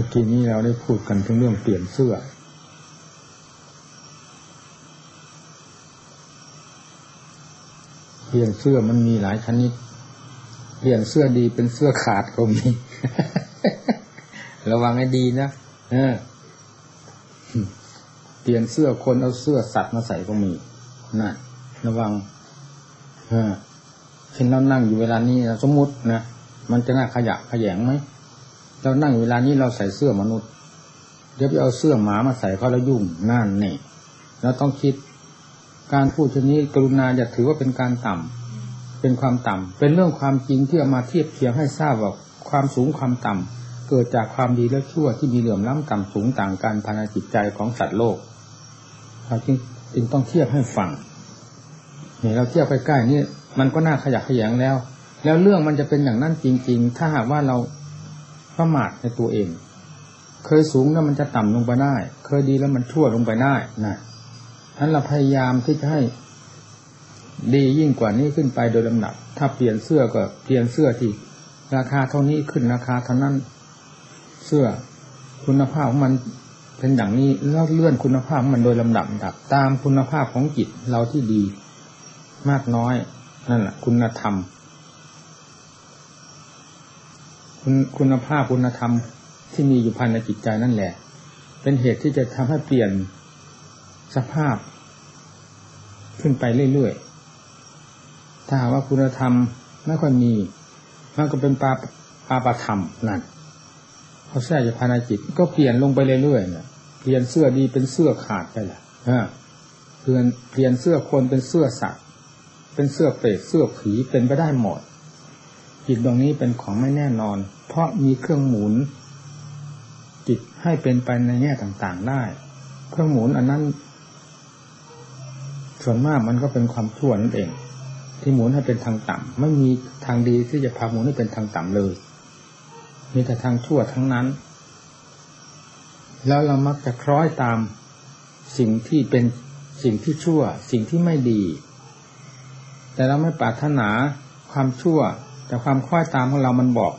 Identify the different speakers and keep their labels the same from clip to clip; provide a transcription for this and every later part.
Speaker 1: มื่อกี้นี้เราได้พูดกันถึงเรื่องเปลี่ยนเสื้อ เปลี่ยนเสื้อมันมีหลายชนิด เปลี่ยนเสื้อดีเป็นเสื้อขาดก็มี ระวังให้ดีนะเออเปลี่ยนเสื้อคนเอาเสื้อสัตว์มาใส่ก็มีนะระวังเออเช่นเรานั่งอยู่เวลานี้สมมุตินะมันจะน่าขยะขยงไหม เรานั่งเวลานี้เราใส่เสื้อมนุษย์ เดี๋ยวไปเอาเสื้อหมามาใส่เขาแล้วยุ่งนั่นนี่เราต้องคิดการพูดชนี้กรุณาอย่าถือว่าเป็นการต่ำเป็นความต่ำเป็นเรื่องความจริงที่เอามาเทียบเทียงให้ทราบว่าความสูงความต่ำเกิดจากความดีและชั่วที่มีเหลื่อมล้ำต่ำสูงต่างกันภายในจิตใจของสัตว์โลกเราจึงจึงต้องเทียบให้ฟังเนี่ยเราเทียบใกล้ๆนี่มันก็น่าขยักขยงแล้ว แล้วเรื่องมันจะเป็นอย่างนั้นจริง ๆ ถ้าหากว่าเรา ประมาทในตัวเอง เคยสูงแล้วมันจะต่ำลงไปได้ เคยดีแล้วมันชั่วลงไปได้นะนั้นเราพยายามที่จะให้ดียิ่งกว่านี้ขึ้นไปโดยลำดับ ถ้าเปลี่ยนเสื้อก็เปลี่ยนเสื้อที่ ราคาเท่านี้ขึ้นราคาเท่านั้น เสื้อคุณภาพของมันเป็นอย่างนี้แล้วเลื่อนคุณภาพมันโดยลำดับดับ ตามคุณภาพของจิตเราที่ดี มากน้อยนั่นแหละคุณธรรม คุณคุณภาพคุณธรรมที่มีอยู่ภายในจิตใจนั่นแหละ เป็นเหตุที่จะทำให้เปลี่ยนสภาพ ขึ้นไปเรื่อยๆ ถ้าหากว่าคุณธรรมไม่ค่อยมีมันก็เป็นปาปาปธรรมนั่นเขาแทรกอยู่ภายในจิต ก็เปลี่ยนลงไปเรื่อยๆเนี่ยเปลี่ยนเสื้อดีเป็นเสื้อขาดไปละเปลี่ยนเปลี่ยนเสื้อคนเป็นเสื้อสัตว์เป็นเสื้อเปรตเสื้อผีเป็นไปได้หมด จิตดวงนี้เป็นของไม่แน่นอน เพราะมีเครื่องหมุน จิตให้เป็นไปในแง่ต่างๆได้ เครื่องหมุนอันนั้น ส่วนมากมันก็เป็นความชั่วนั่นเอง ที่หมุนให้เป็นทางต่ำไม่มีทางดีที่จะพาหมุนให้เป็นทางต่ำเลย มีแต่ทางชั่วทั้งนั้น แล้วเรามักจะคล้อยตามสิ่งที่เป็นสิ่งที่ชั่ว สิ่งที่ไม่ดี แต่เราไม่ปรารถนาความชั่ว แต่ความคล้อยตามของเรามันบอก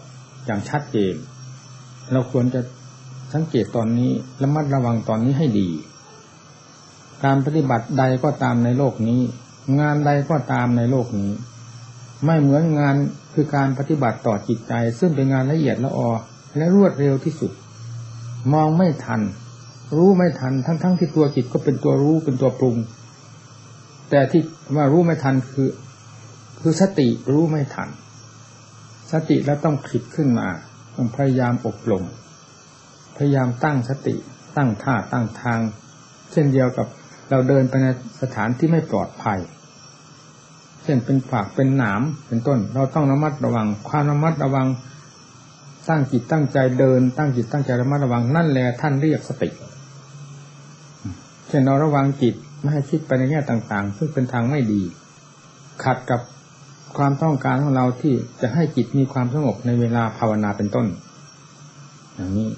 Speaker 1: อย่างชัดเจน เราควรจะสังเกตตอนนี้ระมัดระวังตอนนี้ให้ดี การปฏิบัติใดก็ตามในโลกนี้ งานใดก็ตามในโลกนี้ ไม่เหมือนงานคือการปฏิบัติต่อจิตใจ ซึ่งเป็นงานละเอียดละออและรวดเร็วที่สุด มองไม่ทัน รู้ไม่ทันทั้งๆทที่ตัวจิตก็เป็นตัวรู้เป็นตัวปรุง แต่ที่ว่ารู้ไม่ทันคือ คือสติรู้ไม่ทัน สติแล้วต้องขิดขึ้นมา ต้องพยายามอบรมพยายามตั้งสติ ตั้งท่าตั้งทาง เช่นเดียวกับเราเดินไปในสถานที่ไม่ปลอดภัย เช่นเป็นฝากเป็นหนามเป็นต้น เราต้องระมัดระวัง ความระมัดระวัง ตั้งจิตตั้งใจเดิน ตั้งจิตตั้งใจระมัดระวังนั่นแหละท่านเรียกสติ เช่นเราระวังจิตไม่ให้คิดไปในแง่ต่าง ๆ ซึ่งเป็นทางไม่ดี ขัดกับ ความต้องการของเราที่จะให้จิตมีความสงบในเวลาภาวนาเป็นต้น อย่างนี้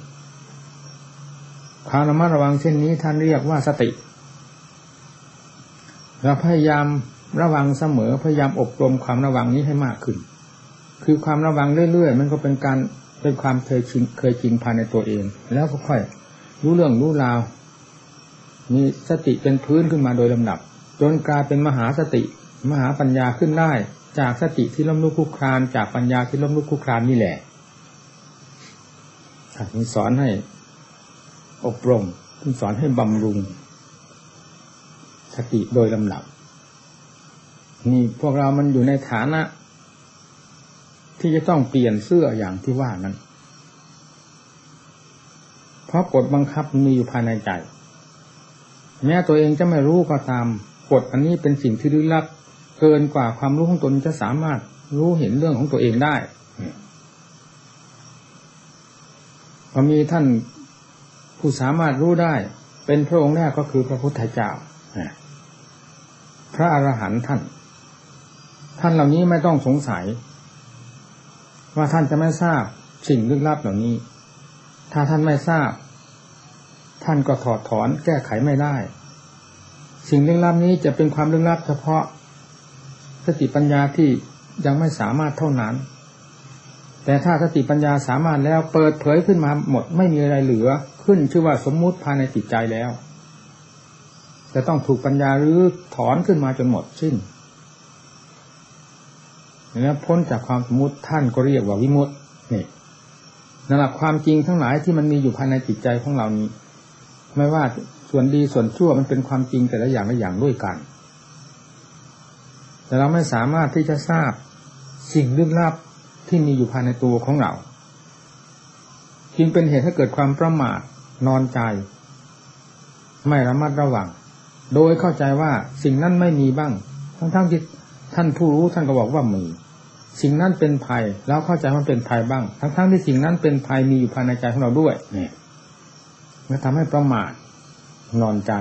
Speaker 1: ความระมัดระวังเช่นนี้ท่านเรียกว่าสติ เราพยายามระวังเสมอพยายามอบรมความระวังนี้ให้มากขึ้น คือความระวังเรื่อยๆ มันก็เป็นการเป็นความเคยชินเคยชินภายในตัวเอง แล้วก็ค่อยรู้เรื่องรู้ราว มีสติเป็นพื้นขึ้นมาโดยลำดับ จนกลายเป็นมหาสติ มหาปัญญาขึ้นได้ จากสติที่ล้มลุกคุกคลานจากปัญญาที่ล้มลุกคุกคลานนี่แหละท่านสอนให้อบรมท่านสอนให้บำรุง สติโดยลำดับนี่พวกเรามันอยู่ในฐานะ ที่จะต้องเปลี่ยนเสื้ออย่างที่ว่านั้น เพราะกฎบังคับมีอยู่ภายในใจ แม้ตัวเองจะไม่รู้ก็ตามกฎอันนี้เป็นสิ่งที่ลึกลับ เกินกว่าความรู้ของตนจะสามารถรู้เห็นเรื่องของตัวเองได้พอมีท่านผู้สามารถรู้ได้ เป็นพระองค์แรกก็คือพระพุทธเจ้าพระอรหันต์ท่าน ท่านเหล่านี้ไม่ต้องสงสัย ว่าท่านจะไม่ทราบสิ่งลึกลับเหล่านี้ ถ้าท่านไม่ทราบ ท่านก็ถอดถอนแก้ไขไม่ได้ สิ่งลึกลับนี้จะเป็นความลึกลับเฉพาะ สติปัญญาที่ยังไม่สามารถเท่านั้น แต่ถ้าสติปัญญาสามารถแล้วเปิดเผยขึ้นมาหมดไม่มีอะไรเหลือ ขึ้นชื่อว่าสมมุติภายในจิตใจแล้ว จะต้องถูกปัญญาหรือถอนขึ้นมาจนหมดสิ้นแล้วพ้นจากความสมมติท่านก็เรียกว่าวิมุตตินี่นั่นแหละความจริงทั้งหลายที่มันมีอยู่ภายในจิตใจของเรานี้ ไม่ว่าส่วนดีส่วนชั่วมันเป็นความจริงแต่ละอย่างละอย่างด้วยกัน แต่เราไม่สามารถที่จะทราบสิ่งลึกลับที่มีอยู่ภายในตัวของเรา จึงเป็นเหตุให้เกิดความประมาทนอนใจ ไม่ระมัดระวัง โดยเข้าใจว่าสิ่งนั้นไม่มีบ้าง ทั้งๆที่ท่านผู้รู้ท่านก็บอกว่ามี สิ่งนั้นเป็นภัยแล้วเข้าใจว่าเป็นภัยบ้าง ทั้งๆที่สิ่งนั้นเป็นภัยมีอยู่ภายในใจของเราด้วยเนี่ยมันทำให้ประมาทนอนใจ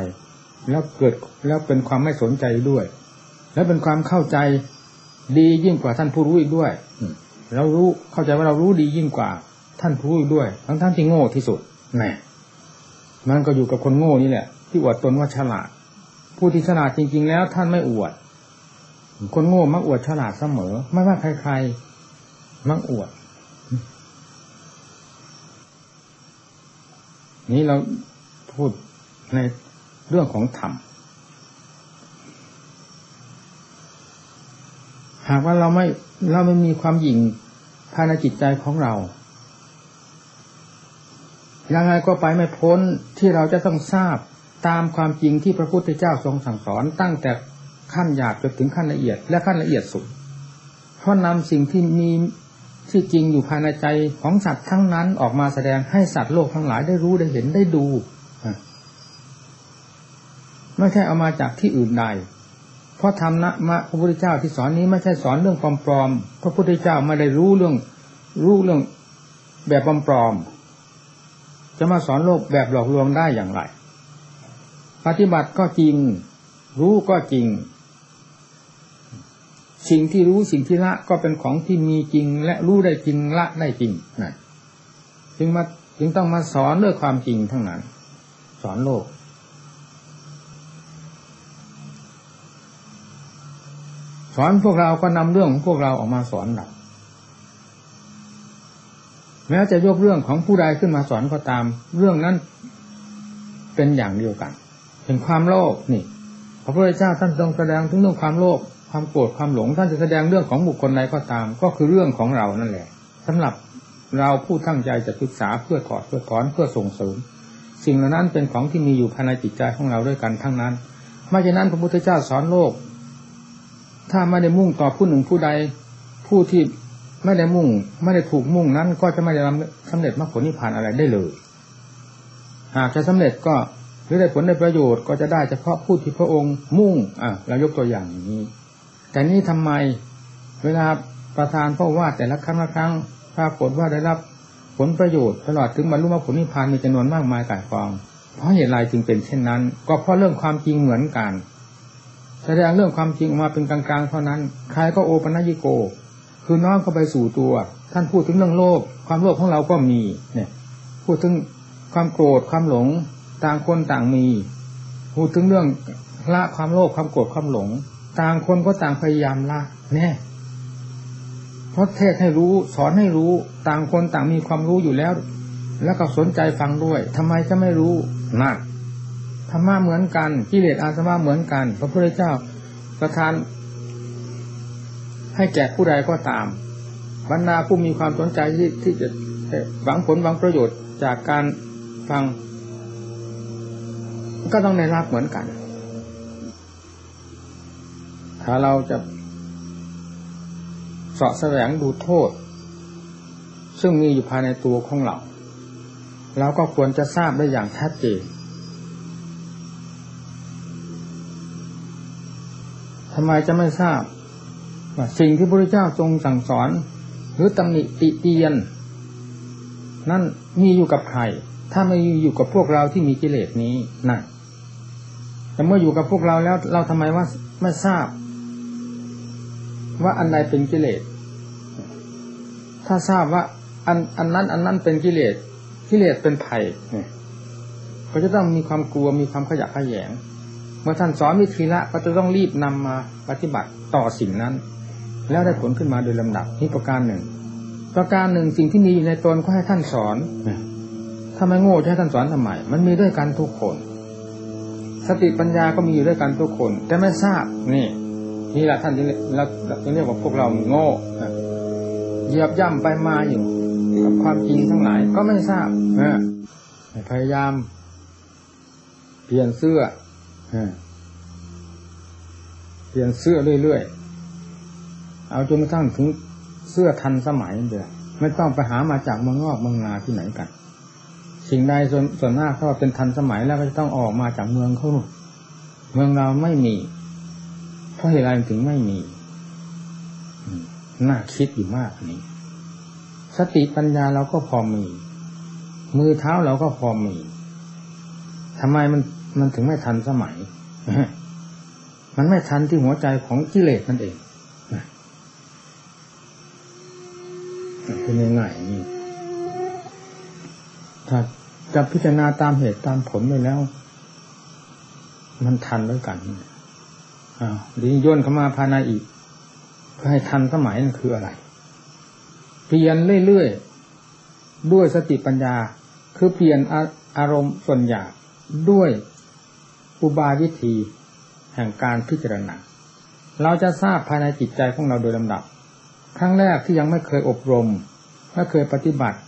Speaker 1: แล้วเกิดแล้วเป็นความไม่สนใจด้วย แล้วเป็นความเข้าใจดียิ่งกว่าท่านผู้รู้อีกด้วยเรารู้เข้าใจว่าเรารู้ดียิ่งกว่า ท่านผู้รู้ด้วย ทั้งท่านที่โง่ที่สุดแน่มันก็อยู่กับคนโง่นี่แหละ ที่อวดตนว่าฉลาด ผู้ที่ฉลาดจริง ๆ แล้ว ท่านไม่อวด คนโง่มักอวดฉลาดเสมอ ไม่ว่าใครๆมักอวด นี้เราพูดในเรื่องของธรรม หากว่าเราไม่เราไม่มีความหยิ่งภายในจิตใจของเรา ยังไงก็ไปไม่พ้นที่เราจะต้องทราบตามความจริงที่พระพุทธเจ้าทรงสั่งสอน ตั้งแต่ขั้นหยาบจนถึงขั้นละเอียด และขั้นละเอียดสุด เพราะนำสิ่งที่มีที่จริงอยู่ภายในใจของสัตว์ทั้งนั้นออกมาแสดงให้สัตว์โลกทั้งหลายได้รู้ได้เห็นได้ดู ไม่ใช่เอามาจากที่อื่นใด เพราะธรรมะมะพระพุทธเจ้าที่สอนนี้ไม่ใช่สอนเรื่องปลอมๆพระพุทธเจ้าไม่ได้รู้เรื่องรู้เรื่องแบบปลอมๆจะมาสอนโลกแบบหลอกลวงได้อย่างไร ปฏิบัติก็จริง รู้ก็จริง สิ่งที่รู้สิ่งที่ละก็เป็นของที่มีจริง และรู้ได้จริงละได้จริงนะจึงมาจึงต้องมาสอนเรื่องความจริงทั้งนั้น สอนโลก สอนพวกเราก็นำเรื่องของพวกเราออกมาสอนเราแม้จะยกเรื่องของผู้ใดขึ้นมาสอนก็ตาม เรื่องนั้นเป็นอย่างเดียวกันเป็นความโลภนี่ พระพุทธเจ้าท่านทรงแสดงถึงเรื่องความโลภความโกรธความหลงท่านจะแสดงเรื่องของบุคคลใดก็ตาม ก็คือเรื่องของเรานั่นแหละสำหรับเราผู้ตั้งใจจะศึกษาเพื่อถอดเพื่อถอนเพื่อส่งเสริม สิ่งเหล่านั้นเป็นของที่มีอยู่ภายในจิตใจของเราด้วยกันทั้งนั้นไม่เช่นนั้นพระพุทธเจ้าสอนโลก ถ้าไม่ได้มุ่งต่อผู้หนึ่งผู้ใด ผู้ที่ไม่ได้มุ่ง ไม่ได้ถูกมุ่งนั้น ก็จะไม่ได้สำเร็จมรรคผลนิพพานอะไรได้เลย หากจะสำเร็จก็หรือได้ผลได้ประโยชน์ก็จะได้เฉพาะผู้ที่พระองค์มุ่งอะเรายกตัวอย่างอย่างนี้ แต่นี้ทำไม เวลาประธานพระว่าแต่ละครั้งละครั้งปรากฏว่าได้รับผลประโยชน์ตลอดถึงบรรลุมรรคผลนิพพานมีจำนวนมากมายกายกอง เพราะเหตุไรจึงเป็นเช่นนั้น ก็เพราะเรื่องความจริงเหมือนกัน ดงเรื่องความจริงออกมาเป็นกลางๆเท่านั้น ใครก็โอปัญญิโก คือน้อมเข้าไปสู่ตัว ท่านพูดถึงเรื่องโลภความโลภของเราก็มี เนี่ย พูดถึงความโกรธความหลง ต่างคนต่างมี พูดถึงเรื่องละความโลภความโกรธความหลง ต่างคนก็ต่างพยายามละแน่เพราะเทศให้รู้สอนให้รู้ต่างคนต่างมีความรู้อยู่แล้ว แล้วก็สนใจฟังด้วยทำไมจะไม่รู้นัก ธรรมะเหมือนกันกิเลสอาสวะเหมือนกัน พระพุทธเจ้าประทาน ให้แก่ผู้ใดก็ตามบรรดาผู้มีความสนใจที่ที่จะหวังผลหวังประโยชน์จากการฟัง ก็ต้องได้รับเหมือนกัน ถ้าเราจะสาะแสวงดูโทษ ซึ่งมีอยู่ภายในตัวของเราเราก็ควรจะทราบได้อย่างชัดเจน ทำไมจะไม่ทราบว่าสิ่งที่พระเจ้าทรงสั่งสอน หรือตำหนิติเตียน นั่นมีอยู่กับใครถ้าไม่อยู่กับพวกเราที่มีกิเลสนี้นั่นแต่เมื่ออยู่กับพวกเราแล้ว เราทำไมว่าไม่ทราบ ว่าอันใดเป็นกิเลส ถ้าทราบว่าอันอันนั้น อันนั้นเป็นกิเลสกิเลสเป็นภัยก็จะต้องมีความกลัวมีความขยะขยง เมื่อท่านสอนวิธีละก็จะต้องรีบนำมาปฏิบัติต่อสิ่งนั้น แล้วได้ผลขึ้นมาโดยลำดับนี่ประการหนึ่ง ประการหนึ่งสิ่งที่มีอยู่ในตนก็ให้ท่านสอนถ้าไม่โง่จะให้ท่านสอนทำไมมันมีด้วยกันทุกคน สติปัญญาก็มีอยู่ด้วยกันทุกคน แต่ไม่ทราบนี่นี่แหละท่านจึงเราเรียกว่าพวกเราโง่เหยียบย่ำไปมาอยู่กับความจริงทั้งหลายก็ไม่ทราบพยายาม เปลี่ยนเสื้อ เปลี่ยนเสื้อเรื่อยๆ เอาจนกระทั่งถึงเสื้อทันสมัยเดียวไม่ต้องไปหามาจากเมืองนอกเมืองนาที่ไหนกัน สิ่งใดส่วนส่วนมากเขาเป็นทันสมัยแล้วก็จะต้องออกมาจากเมืองเขาเมืองเราไม่มี เพราะเหตุไรถึงไม่มีน่าคิดอยู่มากนี้ สติปัญญาเราก็พอมี มือเท้าเราก็พอมีทำไมมัน มันถึงไม่ทันสมัย มันไม่ทันที่หัวใจของกิเลสนั่นเองเป็นง่ายๆนี่ถ้าจะพิจารณาตามเหตุตามผลไปแล้ว มันทันด้วยกันอ้าวดีย่นเข้ามาภายในอีกเพื่อให้ทันสมัยนั่นคืออะไรเปลี่ยนเรื่อยๆด้วยสติปัญญา คือเปลี่ยนอารมณ์ส่วนหยาบด้วย อุบายวิธีแห่งการพิจารณา เราจะทราบภายในจิตใจของเราโดยลำดับ ครั้งแรกที่ยังไม่เคยอบรม ไม่เคยปฏิบัติ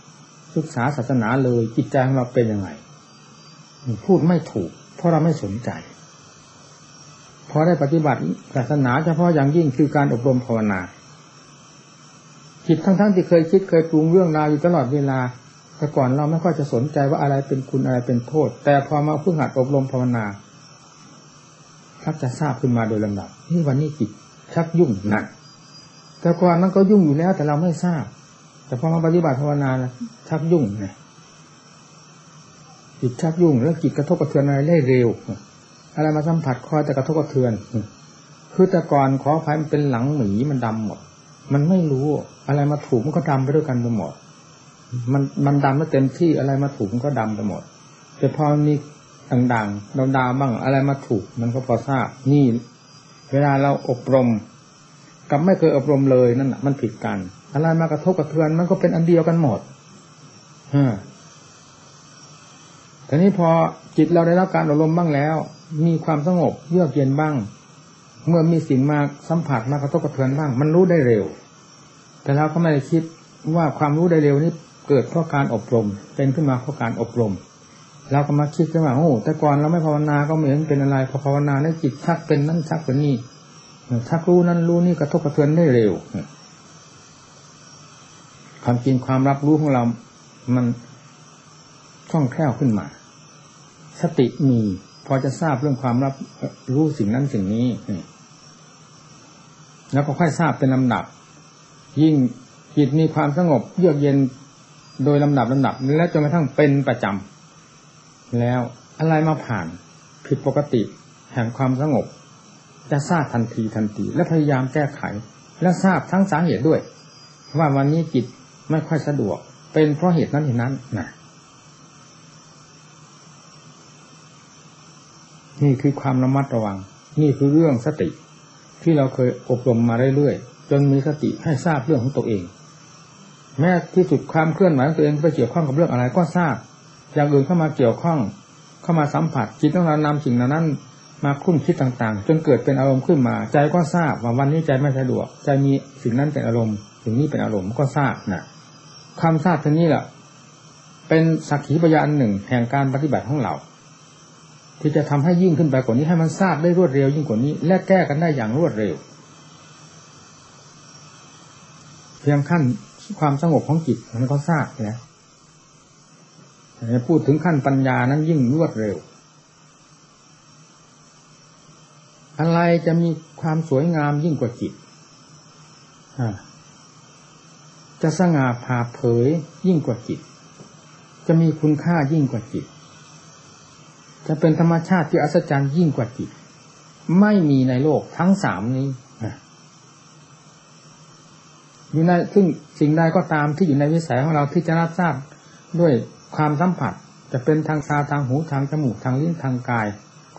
Speaker 1: ศึกษาศาสนาเลยจิตใจของเราเป็นยังไง พูดไม่ถูก เพราะเราไม่สนใจ พอได้ปฏิบัติศาสนาเฉพาะอย่างยิ่งคือการอบรมภาวนาจิตทั้งๆทที่เคยคิดเคยปรุงเรื่องราวอยู่ตลอดเวลาแต่ก่อนเราไม่ค่อยจะสนใจว่าอะไรเป็นคุณอะไรเป็นโทษ แต่พอมาพึ่งหัดอบรมภาวนา ทักจะทราบขึ้นมาโดยลำดับนี่วันนี้จิตชักยุ่งหนัก แต่ก่อนมันก็ยุ่งอยู่แล้ว แต่เราไม่ทราบ แต่พอมาปฏิบัติภาวนาชักยุ่งไงจิตชักยุ่งแล้วจิตกระทบกระเทือนอะไรได้เร็ว อะไรมาสัมผัสคอยแต่กระทบกระเทือนคือแต่ก่อนขอภัยมันเป็นหลังหมีมันดำหมด มันไม่รู้อะไรมาถูกมันก็ดำไปด้วยกันไปหมดมันมันดำแล้วเต็มที่อะไรมาถูกมันก็ดำไปหมดแต่พอมี ด่างๆดาวๆบ้างอะไรมาถูก มันก็พอทราบนี่ เวลาเราอบรม กับไม่เคยอบรมเลยนั่นมันผิดกันอะไรมากระทบกระเทือนมันก็เป็นอันเดียวกันหมดฮะแต่นี้พอจิตเราได้รับการอบรมบ้างแล้ว มีความสงบเยือกเย็นบ้าง เมื่อมีสิ่งมาสัมผัสมากระทบกระเทือนบ้าง มันรู้ได้เร็ว แต่เราก็ไม่ได้คิดว่าความรู้ได้เร็วนี้เกิดเพราะการอบรม เป็นขึ้นมาเพราะการอบรม เราก็มาคิดกันว่าโอ้แต่ก่อนเราไม่ภาวนาก็ไม่เห็นเป็นอะไรพอภาวนาได้จิตชักเป็นนั่นชักเป็นนี่ชักรู้นั่นรู้นี่กระทบกระเทือนได้เร็วความจริงความรับรู้ของเรา มันคล่องแคล่วขึ้นมา สติมีพอจะทราบเรื่องความรับรู้สิ่งนั้นสิ่งนี้แล้วก็ค่อยทราบเป็นลำดับ ยิ่งจิตมีความสงบเยือกเย็นโดยลำดับลำดับ และจนกระทั่งเป็นประจำ แล้วอะไรมาผ่านผิดปกติแห่งความสงบ จะทราบทันทีทันทีและพยายามแก้ไข และทราบทั้งสาเหตุด้วย ว่าวันนี้จิตไม่ค่อยสะดวก เป็นเพราะเหตุนั้นเหตุนั้นนะนี่คือความระมัดระวัง นี่คือเรื่องสติ ที่เราเคยอบรมมาเรื่อยๆจนมีสติให้ทราบเรื่องของตัวเอง แม้ที่สุดความเคลื่อนไหวของตัวเองไปเกี่ยวข้องกับเรื่องอะไรก็ทราบ อย่างอื่นเข้ามาเกี่ยวข้องเข้ามาสัมผัสจิตต้องเรานำสิ่งนั้น มาคุ้นคิดต่างๆ จนเกิดเป็นอารมณ์ขึ้นมา ใจก็ทราบว่าวันนี้ใจไม่สะดวกใจมีสิ่งนั้นเป็นอารมณ์สิ่งนี้เป็นอารมณ์ก็ทราบนะความทราบท่านี้แหละเป็นสักขีพยานหนึ่งแห่งการปฏิบัติของเราที่จะทำให้ยิ่งขึ้นไปกว่านี้ให้มันทราบได้รวดเร็วยิ่งกว่านี้ และแก้กันได้อย่างรวดเร็ว เพียงขั้นความสงบของจิตมันก็ทราบแล้ว พูดถึงขั้นปัญญานั้นยิ่งรวดเร็ว อะไรจะมีความสวยงามยิ่งกว่าจิตจะสง่าผ่าเผยยิ่งกว่าจิต จะมีคุณค่ายิ่งกว่าจิต จะเป็นธรรมชาติที่อัศจรรย์ยิ่งกว่าจิต ไม่มีในโลกทั้งสามนี้อยู่ในซึ่งสิ่งใดก็ตามที่อยู่ในวิสัยของเราที่จะรับทราบด้วย ความสัมผัสจะเป็นทางตาทางหูทางจมูกทางลิ้นทางกาย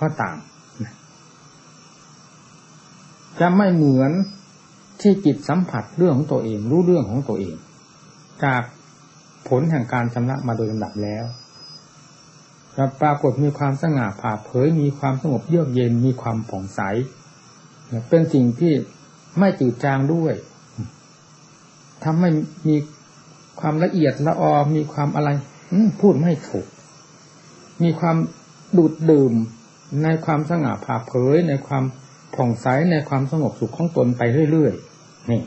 Speaker 1: ก็ตามจะไม่เหมือนที่จิตสัมผัสเรื่องของตัวเอง รู้เรื่องของตัวเอง จากผลแห่งการชำระมาโดยลำดับแล้วแล้วปรากฏมีความสง่าผ่าเผยมีความสงบเยือกเย็นมีความผ่องใส เป็นสิ่งที่ไม่จืดจางด้วยทำให้มีความละเอียดละออมีความอะไร พูดไม่ถูก มีความดูดดื่มในความสง่าผ่าเผย ในความผ่องใสในความสงบสุขของตนไปเรื่อยๆนี่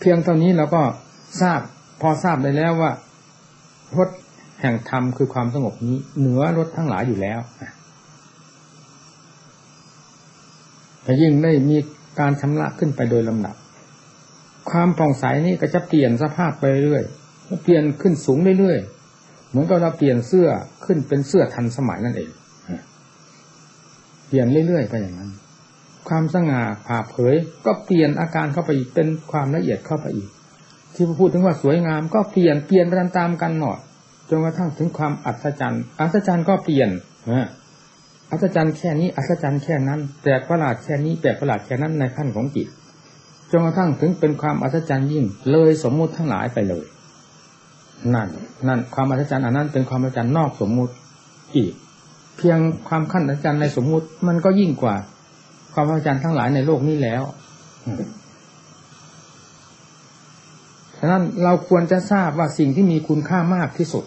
Speaker 1: เพียงเท่านี้เราก็ทราบพอทราบได้แล้วว่ารถแห่งธรรมคือความสงบนี้ เหนือรถทั้งหลายอยู่แล้วแต่ยิ่งได้มีการชำระขึ้นไปโดยลำดับ ความผ่องใสนี้ก็จะเปลี่ยนสภาพไปเรื่อยเปลี่ยนขึ้นสูงเรื่อยๆ เหมือนกับเราเปลี่ยนเสื้อขึ้นเป็นเสื้อทันสมัยนั่นเองเปลี่ยนเรื่อยๆไปอย่างนั้น ความสง่าผ่าเผย ก็เปลี่ยนอาการเข้าไปอีกเป็นความละเอียดเข้าไปอีก ที่พูดถึงว่าสวยงาม ก็เปลี่ยนเปลี่ยนไปตามกันหน่อยจนกระทั่งถึงความอัศจรรย์อัศจรรย์ก็เปลี่ยนอัศจรรย์แค่นี้อัศจรรย์แค่นั้นแปลกประหลาดแค่นี้แปลกประหลาดแค่นั้นในขั้นของจิตจนกระทั่งถึงเป็นความอัศจรรย์ยิ่ง เลยสมมุติทั้งหลายไปเลย นั่น นั่น ความอัศจรรย์อันนั้นเป็นความอัศจรรย์นอกสมมุติอีก เพียงความขั้นอัศจรรย์ในสมมุติ มันก็ยิ่งกว่า ความอัศจรรย์ทั้งหลายในโลกนี้แล้วฉะนั้นเราควรจะทราบว่าสิ่งที่มีคุณค่ามากที่สุด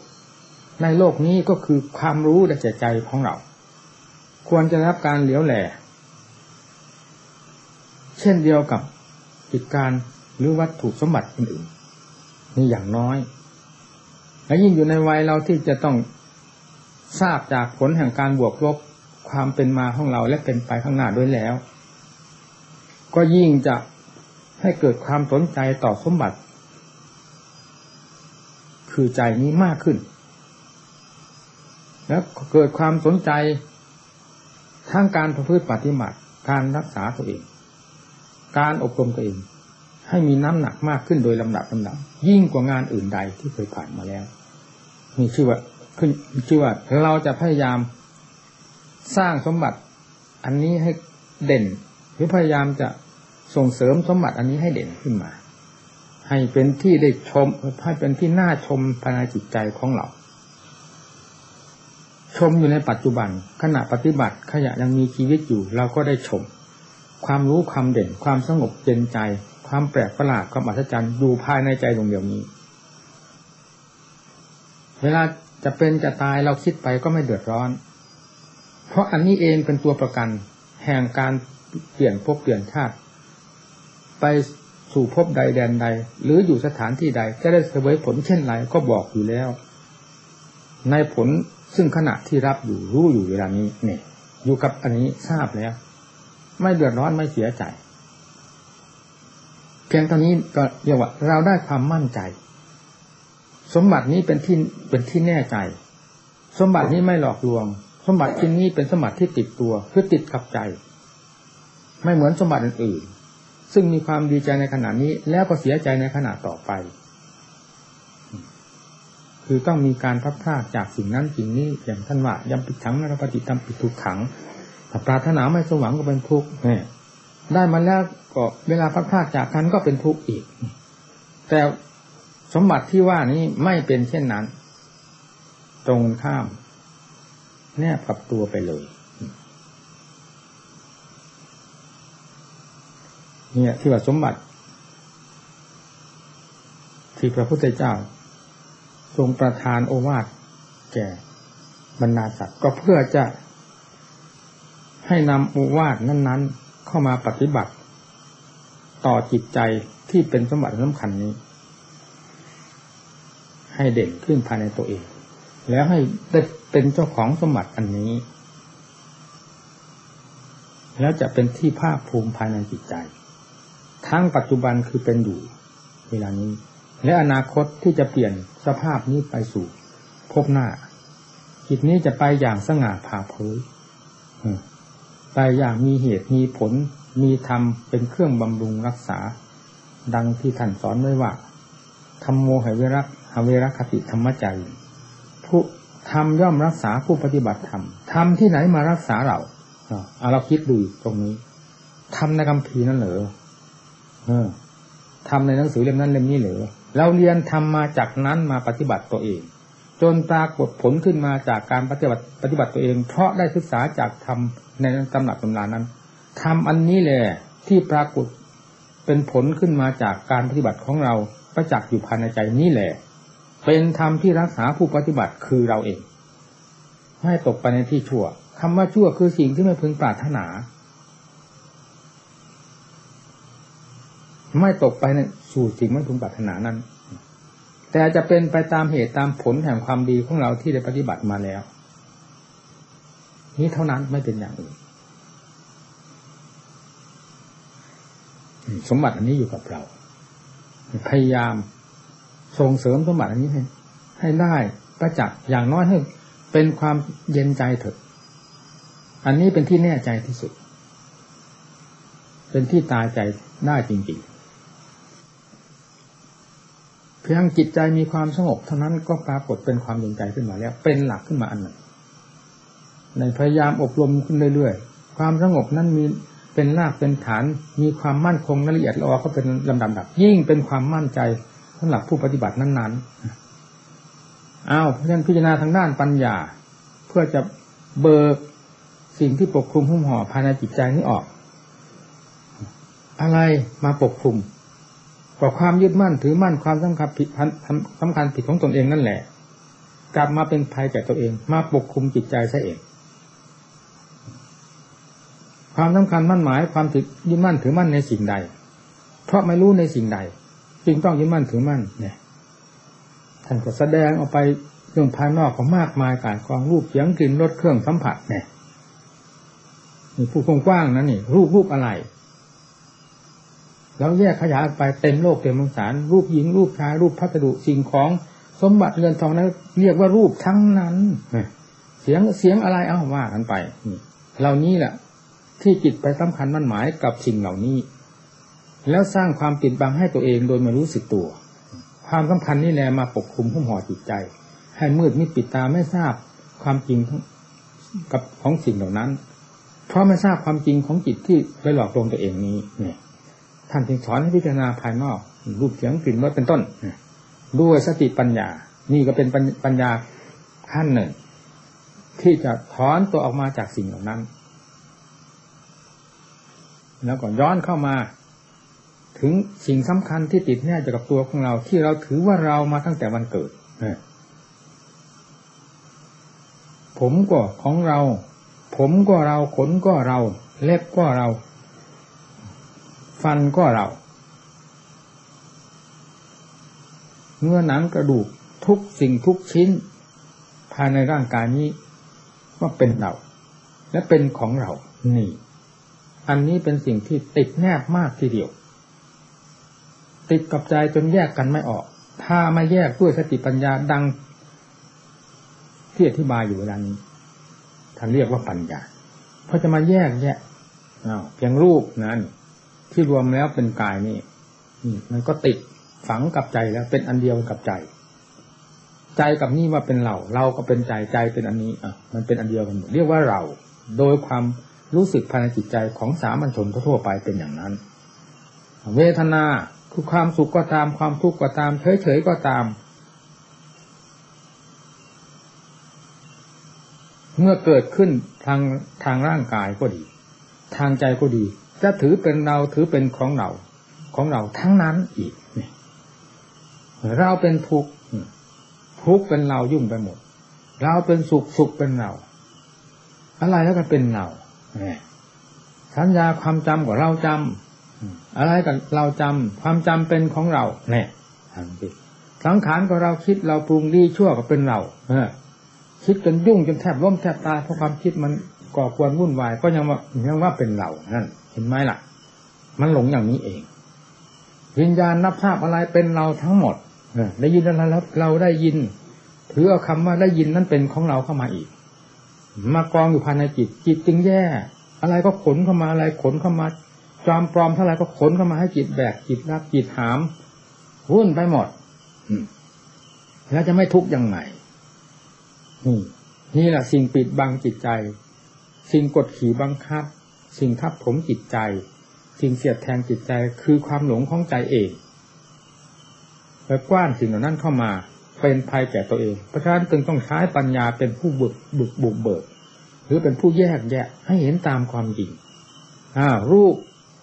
Speaker 1: ในโลกนี้ก็คือความรู้และใจใจของเรา ควรจะรับการเหลียวแหล่เช่นเดียวกับกิจการหรือวัตถุสมบัติอื่นๆนี่อย่างน้อย และยิ่งอยู่ในวัยเราที่จะต้องทราบจากผลแห่งการบวกลบความเป็นมาของเราและเป็นไปข้างหน้าด้วยแล้ว ก็ยิ่งจะให้เกิดความสนใจต่อสมบัติ คือใจนี้มากขึ้น แล้วเกิดความสนใจทั้งการประพฤติปฏิบัติการรักษาตัวเอง การอบรมตัวเอง ให้มีน้ำหนักมากขึ้นโดยลำดับลำดับยิ่งกว่างานอื่นใดที่เคยผ่านมาแล้ว มีชื่อว่าขึ้นชื่อว่าเราจะพยายามสร้างสมบัติ อันนี้ให้เด่น หรือพยายามจะส่งเสริมสมบัติอันนี้ให้เด่นขึ้นมา ให้เป็นที่ได้ชมให้เป็นที่น่าชมภายในจิตใจของเรา ชมอยู่ในปัจจุบัน ขณะปฏิบัติขณะยังมีชีวิตอยู่ เราก็ได้ชม ความรู้ความเด่น ความสงบเย็นใจ ความแปลกประหลาดความอัศจรรย์อยู่ภายในใจดวงเดียวนี้ เวลาจะเป็นจะตายเราคิดไปก็ไม่เดือดร้อน เพราะอันนี้เองเป็นตัวประกัน แห่งการเปลี่ยนภพเปลี่ยนชาติ ไปสู่ภพใดแดนใด หรืออยู่สถานที่ใดจะได้เสวยผลเช่นไรก็บอกอยู่แล้ว ในผลซึ่งขณะที่รับอยู่รู้อยู่เวลานี้เนี่ยอยู่กับอันนี้ทราบแล้ว ไม่เดือดร้อนไม่เสียใจ เพียงเท่านี้ก็เรียกว่าเราได้ความมั่นใจ สมบัตินี้เป็นที่เป็นที่แน่ใจ สมบัตินี้ไม่หลอกลวง สมบัติชิ้นนี้เป็นสมบัติที่ติดตัวคือติดกับใจ ไม่เหมือนสมบัติอื่นๆซึ่งมีความดีใจในขณะนี้ แล้วก็เสียใจในขณะต่อไป คือต้องมีการพัดพลาดจากสิ่งนั้นสิ่งนี้อย่างท่านว่ายำปิดขังนรปฏิตามปิดทุกขังถ้าปรารถนาไม่สมหวังก็เป็นทุกข์เนี่ยได้มาแล้วก็เวลาพัดพลาดจากกันก็เป็นทุกข์อีก แต่ สมบัติที่ว่านี้ไม่เป็นเช่นนั้น ตรงข้าม แนบกับตัวไปเลยเนี่ยที่ว่าสมบัติ ที่พระพุทธเจ้า ทรงประทานโอวาทแก่บรรดาสัตว์ก็เพื่อจะให้นำโอวาทนั้น ๆ เข้ามาปฏิบัติ ต่อจิตใจที่เป็นสมบัติสำคัญนี้ ให้เด่นขึ้นภายในตัวเอง แล้วให้ได้เป็นเจ้าของสมบัติอันนี้ แล้วจะเป็นที่ภาคภูมิภายในจิตใจ ทั้งปัจจุบันคือเป็นอยู่เวลานี้ และอนาคตที่จะเปลี่ยนสภาพนี้ไปสู่พบหน้าจิตนี้จะไปอย่างสง่าผ่าเผยไปอย่างมีเหตุมีผล มีธรรมเป็นเครื่องบำรุงรักษา ดังที่ท่านสอนไว้ว่าธรรมโมหเวรัก หเวรคติธรรมใจผู้ทำย่อมรักษาผู้ปฏิบัติธรรมทำที่ไหนมารักษาเราเอาเราคิดดูตรงนี้ทำในคำพีนั่นเหรอเออทำในหนังสือเล่มนั้นเล่มนี้เหรอเราเรียนทำมาจากนั้นมาปฏิบัติตัวเอง จนปรากฏผลขึ้นมาจากการปฏิบัติปฏิบัติตัวเอง เพราะได้ศึกษาจากธรรมในตำหนักตำรานั้นทำอันนี้แหละที่ปรากฏเป็นผลขึ้นมาจากการปฏิบัติของเราประจักษ์อยู่ภายในใจนี้แหละ เป็นธรรมที่รักษาผู้ปฏิบัติคือเราเองให้ตกไปในที่ชั่วคำว่าชั่วคือสิ่งที่ไม่พึงปรารถนา ไม่ตกไปในสู่สิ่งไม่พึงปรารถนานั้น แต่จะเป็นไปตามเหตุตามผลแห่งความดีของเราที่ได้ปฏิบัติมาแล้ว นี้เท่านั้นไม่เป็นอย่างอื่นสมบัติอันนี้อยู่กับเรา พยายาม ส่งเสริมสมบัติอันนี้ให้ให้ได้ประจักษ์อย่างน้อยให้เป็นความเย็นใจเถอะ อันนี้เป็นที่แน่ใจที่สุด เป็นที่ตายใจได้จริงๆ เพียงจิตใจมีความสงบเท่านั้นก็ปรากฏเป็นความเย็นใจขึ้นมาแล้ว เป็นหลักขึ้นมาอันหนึ่งในพยายามอบรมขึ้นเรื่อยๆ ความสงบนั้นมีเป็นรากเป็นฐาน มีความมั่นคงละเอียดละออก็เป็นลำดับดับยิ่งเป็นความมั่นใจ สำหรับผู้ปฏิบัตินั้นๆอ้าวเพราะฉะนั้นพิจารณาทางด้านปัญญา เพื่อจะเบิกสิ่งที่ปกคลุมหุ้มห่อภายในจิตใจนี้ออก อะไรมาปกคลุมก็ความยึดมั่นถือมั่นความสำคัญผิดสำคัญผิดของตนเองนั่นแหละ กลับมาเป็นภัยแก่ตัวเอง มาปกคลุมจิตใจซะเอง ความสำคัญมั่นหมายความถือยึดมั่นถือมั่นในสิ่งใด เพราะไม่รู้ในสิ่งใด จึงต้องยึดมั่นถือมั่นเนี่ยท่านก็แสดงออกไปเรื่องภายนอกก็มากมายการกองรูปเสียงกลิ่นรสเครื่องสัมผัสเนี่ยนี่ผู้กว้างๆนั้นนี่ รูปรูปอะไร แล้วแยกขยายไปเต็มโลกเต็มมงสาร รูปหญิงรูปชายรูปพัสดุสิ่งของสมบัติเงินทองนั้นเรียกว่ารูปทั้งนั้นเสียงเสียงอะไรเอาว่ากันไปเหล่านี้แหละที่จิตไปสำคัญมั่นหมายกับสิ่งเหล่านี้ แล้วสร้างความปิดบังให้ตัวเองโดยไม่รู้สึกตัว ความสำคัญนี่แหละมาปกคลุมหุ้มห่อจิตใจ ให้มืดมิดปิดตาไม่ทราบความจริงกับของสิ่งเหล่านั้น เพราะไม่ทราบความจริงของจิตที่ไปหลอกลวงตัวเองนี้เนี่ยท่านจึงสอนให้พิจารณาภายนอก รูปเสียงกลิ่นรสเป็นต้นด้วยสติปัญญา นี่ก็เป็นปัญญาขั้นหนึ่ง ที่จะถอนตัวออกมาจากสิ่งเหล่านั้น แล้วก็ย้อนเข้ามา ถึงสิ่งสำคัญที่ติดแน่จกับตัวของเรา ที่เราถือว่าเรามาตั้งแต่วันเกิดผมก็ของเรา ผมก็เราขนก็เรา เล็บก็เรา ฟันก็เรา เนื้อหนังกระดูกทุกสิ่งทุกชิ้น ภายในร่างกายนี้ว่าเป็นเรา และเป็นของเรา นี่ อันนี้เป็นสิ่งที่ติดแนบมากทีเดียว ติดกับใจจนแยกกันไม่ออก ถ้าไม่แยกด้วยสติปัญญาดัง ที่อธิบายอยู่เวลานี้ท่านเรียกว่าปัญญา เพราะจะมาแยกแยะเพียงรูปนั้น ที่รวมแล้วเป็นกายนี่มันก็ติดฝังกับใจแล้ว เป็นอันเดียวกับใจ ใจกับนี่ว่าเป็นเรา เราก็เป็นใจใจเป็นอันนี้อะมันเป็นอันเดียวกันหมดเรียกว่าเรา โดยความรู้สึกภายในจิตใจของสามัญชนทั่วไปเป็นอย่างนั้น เวทนา คือความสุขก็ตามความทุกข์ก็ตามเฉยๆก็ตาม เมื่อเกิดขึ้นทางทางร่างกายก็ดี ทางใจก็ดี จะถือเป็นเราถือเป็นของเรา ของเราทั้งนั้นอีกเราเป็นทุกข์ทุกข์เป็นเรายุ่งไปหมด เราเป็นสุขสุขเป็นเรา อะไรแล้วก็เป็นเราสัญญาความจำกับเราจำ อะไรกับเราจำความจำเป็นของเราเนี่ยทันทีสังขารก็เราคิดเราปรุงดีชั่วก็เป็นเราเอคิดจนยุ่งจนแทบล้มแทบตายเพราะความคิดมันก่อกวนวุ่นวาย ก็ยังว่ายังว่าเป็นเรานั่นเห็นไหมล่ะ มันหลงอย่างนี้เองวิญญาณนับภาพอะไรเป็นเราทั้งหมดได้ยินอะไรแล้วเราได้ยิน ถือเอาคำว่าได้ยินนั้นเป็นของเราเข้ามาอีก มากองอยู่ภายในจิตจิตจึงแย่ อะไรก็ขนเข้ามาอะไรขนเข้ามา จอมปลอมเท่าไรก็ขนเข้ามาให้จิตแบกจิตรักจิตหามวุ่นไปหมดแล้วจะไม่ทุกข์ยังไงนี่นี่แหละสิ่งปิดบังจิตใจ สิ่งกดขี่บังคับ สิ่งทับถมจิตใจ สิ่งเสียดแทงจิตใจคือความหลงของใจเองไปกว้านสิ่งเหล่านั้นเข้ามา เป็นภัยแก่ตัวเอง เพราะฉะนั้นจึงต้องใช้ปัญญาเป็นผู้บุกบุกบุกเบิก หรือเป็นผู้แยกแยะให้เห็นตามความจริงอ่ารูป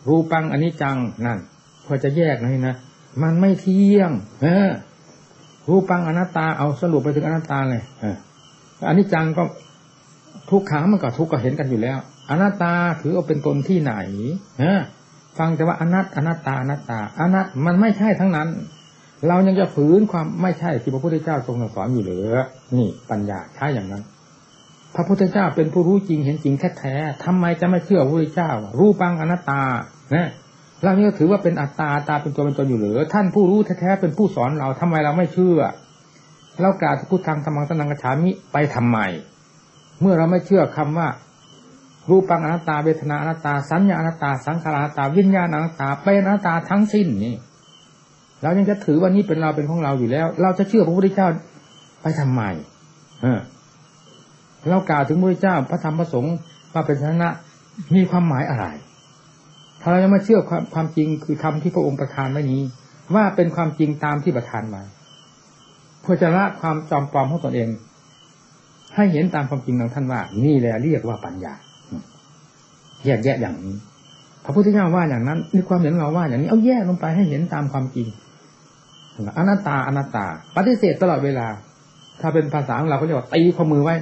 Speaker 1: รูปังอันนี้จังนั่นพอจะแยกนะนะมันไม่เที่ยง เออ รูปังอนัตตาเอาสรุปไปถึงอนัตตาเลยเอออันนี้จังก็ทุกขังมันก็ทุกข์ก็เห็นกันอยู่แล้ว อนัตตาถือว่าเป็นตนที่ไหนเออฟังแต่ว่าอนัตอนัตตาอนัตตาอนัตมันไม่ใช่ทั้งนั้น เรายังจะฝืนความไม่ใช่ที่พระพุทธเจ้าทรงสอนอยู่หรือนี่ปัญญาใช่อย่างนั้น พระพุทธเจ้าเป็นผู้รู้จริงเห็นจริงแท้ๆทำไมจะไม่เชื่อพระพุทธเจ้า รูปังอนัตตาเนี่ยเรานี่ก็ถือว่าเป็นอัตตาตาเป็นตัวเป็นตนอยู่หรือท่านผู้รู้แท้ๆเป็นผู้สอนเราทำไมเราไม่เชื่อเรากล่าวพุทธังธรรมังสนังกฉามิไปทำไม เมื่อเราไม่เชื่อคำว่า รูปังอนัตตาเวทนาอนัตตา สัญญาอนัตตา สังขารอนัตตา วิญญาณอนัตตาเป็นอนัตตาทั้งสิ้นนี่เรายังจะถือว่านี่เป็นเราเป็นของเราอยู่แล้ว เราจะเชื่อพระพุทธเจ้าไปทำไมเออ เรากล่าวถึงพระเจ้าพระธรรมพระสงฆ์ว่าเป็นชนะมีความหมายอะไร ถ้าเรายังไม่เชื่อความความจริงคือธรรมที่พระองค์ประทานไว้นี้ ว่าเป็นความจริงตามที่ประทานมาเพื่อจะละความจอมปลอมของตนเอง ให้เห็นตามความจริงของท่านว่า นี่แหละเรียกว่าปัญญาแยกแยะอย่างนี้พระพุทธเจ้าว่าอย่างนั้นมีความเห็นเราว่าอย่างนี้เอาแยกลงไปให้เห็นตามความจริงอนัตตาอนัตตา ปฏิเสธตลอดเวลา ถ้าเป็นภาษาของเราเขาเรียกว่าตีข้อมือไว้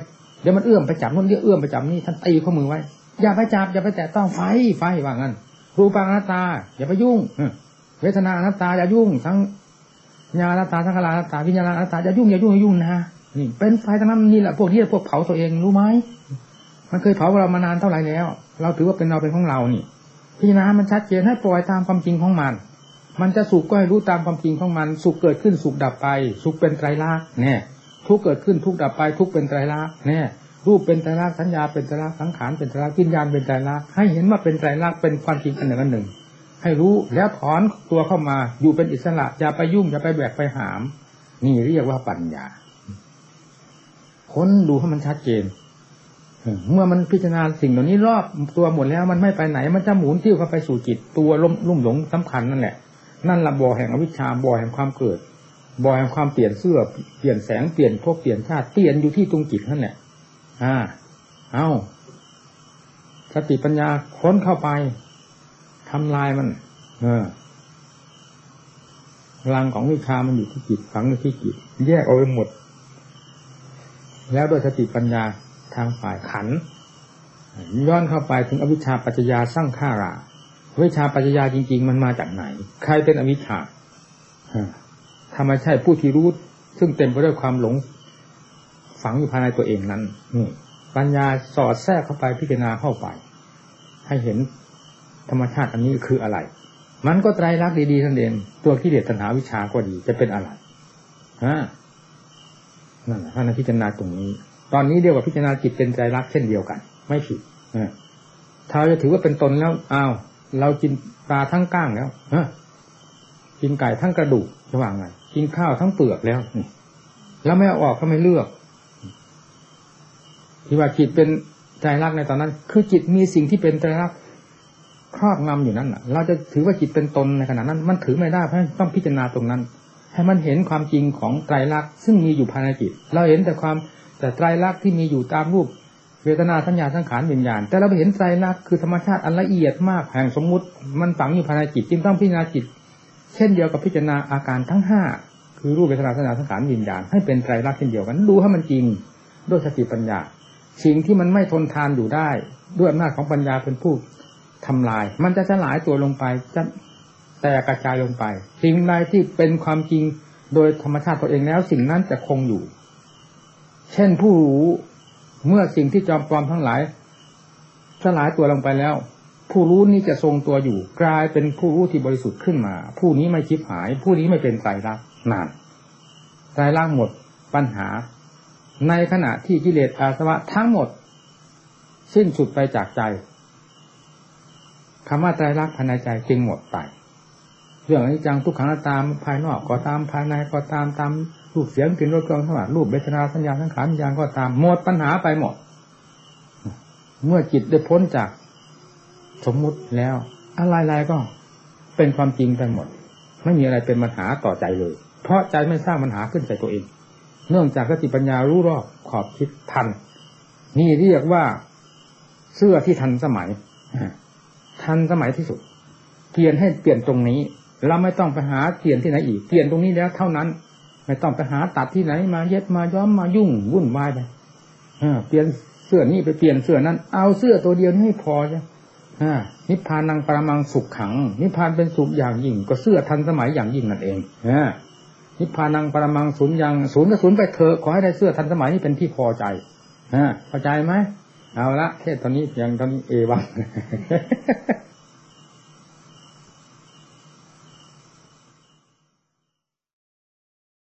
Speaker 1: เดี๋ยวมันเอื้อมไปจับนู่นเดี๋ยวเอื้อมไปจับนี่ท่านตีข้อมือไว้ อย่าไปจับอย่าไปแตะต้องไฟไฟว่างั้นรูปังอนัตตา อย่าไปยุ่งเวทนาอนัตตาอย่ายุ่ง ทั้งญาณอนัตตาทั้งกลาอนัตตาวิญญาณอนัตตาอย่ายุ่งอย่ายุ่งอย่ายุ่งนะนี่เป็นไฟทั้งนั้นนี่แหละพวกที่พวกเผาตัวเองรู้ไหมมันเคยเผาเรามานานเท่าไหร่แล้ว เราถือว่าเป็นเราเป็นของเรานี่พิจารณามันชัดเจนให้ปล่อยตามความจริงของมัน มันจะสุขก็ให้รู้ตามความจริงของมัน สุขเกิดขึ้นสุขดับไป สุขเป็นไตรลักษณ์แน่ ทุกเกิดขึ้นทุกดับไปทุกเป็นไตรลักษณ์แน่รูปเป็นไตรลักษณ์สัญญาเป็นไตรลักษณ์สังขารเป็นไตรลักษณ์วิญญาณเป็นไตรลักษณ์ให้เห็นว่าเป็นไตรลักษณ์เป็นความจริงอันหนึ่งอันหนึ่ง ให้รู้แล้วถอนตัวเข้ามาอยู่เป็นอิสระอย่าไปยุ่งอย่าไปแบกไปหาม นี่เรียกว่าปัญญาค้นดูให้มันชัดเจนเมื่อมันพิจารณาสิ่งเหล่านี้รอบตัวหมดแล้วมันไม่ไปไหน มันจะหมุนติ้วเข้าไปสู่จิตตัวลุ่มลุ่มหลงสำคัญนั่นแหละ นั่นละบ่อแห่งอวิชชาบ่อแห่งความเกิด บ่อแห่งความเปลี่ยนเสื้อเปลี่ยนแสงเปลี่ยนพวกเปลี่ยนชาติเปลี่ยนอยู่ที่ตรงจิตนั่นแหละอ่า เอาสติปัญญาค้นเข้าไปทำลายมัน เออพลังของวิชามันอยู่ที่จิตฝังอยู่ที่จิตแยกเอาไปหมด แล้วด้วยสติปัญญาทางฝ่ายขันย้อนเข้าไปถึงอวิชชาปัจจยาสร้างข้าราวิชาปัจจยาจริง ๆ มันมาจากไหน ใครเป็นอวิชชา ถ้าไม่ใช่ผู้ที่รู้ซึ่งเต็มไปด้วยความหลง ฝังอยู่ภายในตัวเองนั้นนี่ปัญญาสอดแทรกเข้าไปพิจารณาเข้าไป ให้เห็นธรรมชาติอันนี้คืออะไร มันก็ไตรลักษณ์ดีๆท่านเองตัวที่เดียดตัณหาวิชาก็ดีจะเป็นอะไรฮะนั่นแหละท่านพิจารณาตรงนี้ ตอนนี้เรียวกว่าพิจารณาจิตเป็นไตรลักษณ์เช่นเดียวกัน ไม่ผิดถ้าจะถือว่าเป็นตนแล้วอ้าวเรากินปลาทั้งก้างแล้วฮะกินไก่ทั้งกระดูก จะว่าไงกินข้าวทั้งเปลือกแล้วแล้วไม่เอาออกก็ไม่เลือก ที่ว่าจิตเป็นใจรักในตอนนั้น คือจิตมีสิ่งที่เป็นใจรักครอบงำอยู่นั้นเราจะถือว่าจิตเป็นตนในขณะนั้น มันถือไม่ได้เพราะต้องพิจารณาตรงนั้น ให้มันเห็นความจริงของไตรลักษณ์ซึ่งมีอยู่ภายในจิต เราเห็นแต่ความแต่ไตรลักษณ์ที่มีอยู่ตามรูปเวทนาสัญญาสังขารวิญญาณ แต่เราไปเห็นไตรลักษณ์คือธรรมชาติอันละเอียดมากแห่งสมมุติ มันฝังอยู่ภายในจิตจึงต้องพิจารณาจิต เช่นเดียวกับพิจารณาอาการทั้งห้าคือรูปเวทนาสัญญาสังขารวิญญาณให้เป็นไตรลักษณ์เช่นเดียวกันดูให้มันจริงด้วยสติปัญญา สิ่งที่มันไม่ทนทานอยู่ได้ ด้วยอำนาจของปัญญาเป็นผู้ทำลาย มันจะสลายตัวลงไปจะแตกกระจายลงไป สิ่งใดที่เป็นความจริงโดยธรรมชาติตัวเองแล้ว สิ่งนั้นจะคงอยู่ เช่นผู้รู้เมื่อสิ่งที่จอมปลอมทั้งหลายสลายตัวลงไปแล้ว ผู้รู้นี้จะทรงตัวอยู่ กลายเป็นผู้รู้ที่บริสุทธิ์ขึ้นมา ผู้นี้ไม่คิดหาย ผู้นี้ไม่เป็นไตรลักษณ์นานไตรลักษณ์หมดปัญหา ในขณะที่กิเลสอาสวะทั้งหมด สิ้นสุดไปจากใจคำว่าใจรักภายในใจจึงหมดไปเรื่องอนิจจังทุกขังตามภายนอกก็ตามภายในก็ตามตามรูปเสียงกลิ่นรสกลองสวัสดิ์รูปเบชนาสัญญาสังขารวิญญาณก็ตามหมดปัญหาไปหมด เมื่อจิตได้พ้นจาก สมมุติแล้ว อะไรๆก็เป็นความจริงไปหมด ไม่มีอะไรเป็นปัญหาต่อใจเลย เพราะใจไม่สร้างปัญหาขึ้นใส่ตัวเอง เนื่องจากสติปัญญารู้รอบขอบคิดทัน นี่เรียกว่าเสื้อที่ทันสมัยทันสมัยที่สุดเปลี่ยนให้เปลี่ยนตรงนี้เราไม่ต้องไปหาเปลี่ยนที่ไหนอีกเปลี่ยนตรงนี้แล้วเท่านั้น ไม่ต้องไปหาตัดที่ไหนมาเย็บมาย้อมมายุ่งวุ่นวายไปเปลี่ยนเสื้อนี้ไปเปลี่ยนเสื้อนั้น เอาเสื้อตัวเดียวนี้ให้พอใช่ นิพพานังปรมังสุขขัง นิพพานเป็นสุขอย่างยิ่ง ก็เสื้อทันสมัยอย่างยิ่งนั่นเองนิพพานังปรมังศูนย์ยังศูนย์ก็ศูนย์ไปเถอะขอให้ได้เสื้อทันสมัยนี่เป็นที่พอใจเข้าใจไหมเอาละเทศตอนนี้เพียงตอนนี้เอวัง